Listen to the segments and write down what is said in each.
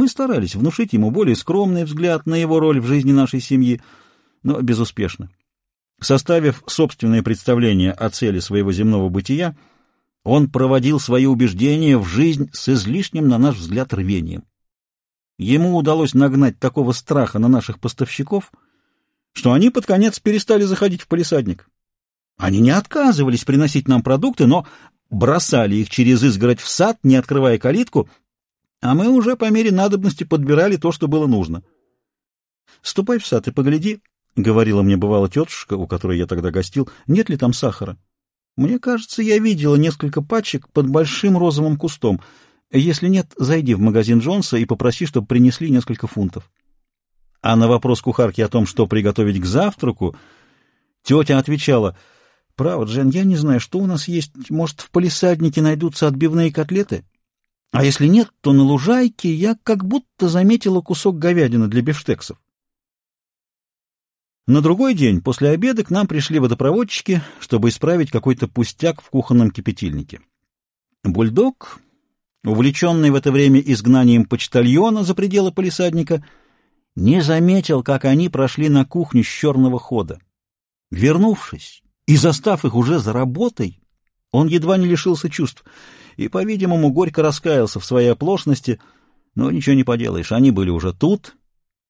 Мы старались внушить ему более скромный взгляд на его роль в жизни нашей семьи, но безуспешно. Составив собственное представление о цели своего земного бытия, он проводил свои убеждения в жизнь с излишним, на наш взгляд, рвением. Ему удалось нагнать такого страха на наших поставщиков, что они под конец перестали заходить в полисадник. Они не отказывались приносить нам продукты, но бросали их через изгородь в сад, не открывая калитку, а мы уже по мере надобности подбирали то, что было нужно. — Ступай в сад и погляди, — говорила мне бывала тетушка, у которой я тогда гостил, — нет ли там сахара. Мне кажется, я видела несколько пачек под большим розовым кустом. Если нет, зайди в магазин Джонса и попроси, чтобы принесли несколько фунтов. А на вопрос кухарки о том, что приготовить к завтраку, тетя отвечала, «Право, Джен, я не знаю, что у нас есть. Может, в полисаднике найдутся отбивные котлеты?» А если нет, то на лужайке я как будто заметила кусок говядины для бифштексов. На другой день, после обеда, к нам пришли водопроводчики, чтобы исправить какой-то пустяк в кухонном кипятильнике. Бульдог, увлеченный в это время изгнанием почтальона за пределы полисадника, не заметил, как они прошли на кухню с черного хода. Вернувшись и застав их уже за работой, он едва не лишился чувств — и, по-видимому, горько раскаялся в своей оплошности, но ничего не поделаешь, они были уже тут,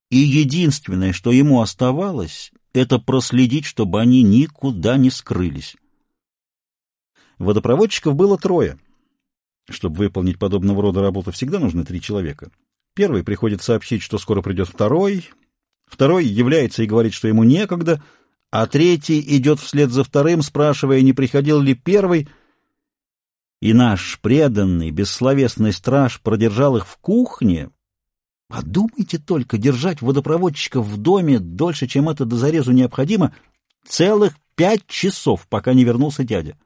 и единственное, что ему оставалось, это проследить, чтобы они никуда не скрылись. Водопроводчиков было трое. Чтобы выполнить подобного рода работу, всегда нужно три человека. Первый приходит сообщить, что скоро придет второй, второй является и говорит, что ему некогда, а третий идет вслед за вторым, спрашивая, не приходил ли первый — и наш преданный, бессловесный страж продержал их в кухне. Подумайте только, держать водопроводчиков в доме дольше, чем это до зарезу необходимо, целых пять часов, пока не вернулся дядя.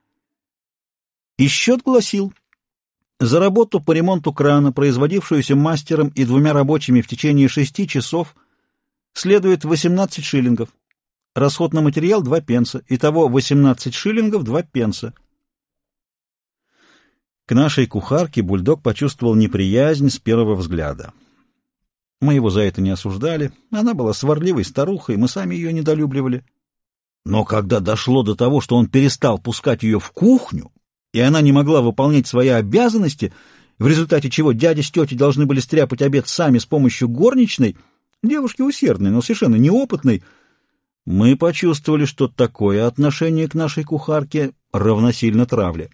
И счет гласил, за работу по ремонту крана, производившуюся мастером и двумя рабочими в течение шести часов, следует 18 шиллингов. Расход на материал — 2 пенса. Итого 18 шиллингов — 2 пенса. К нашей кухарке бульдог почувствовал неприязнь с первого взгляда. Мы его за это не осуждали. Она была сварливой старухой, мы сами ее недолюбливали. Но когда дошло до того, что он перестал пускать ее в кухню, и она не могла выполнять свои обязанности, в результате чего дядя с тетей должны были стряпать обед сами с помощью горничной, девушки усердной, но совершенно неопытной, мы почувствовали, что такое отношение к нашей кухарке равносильно травле.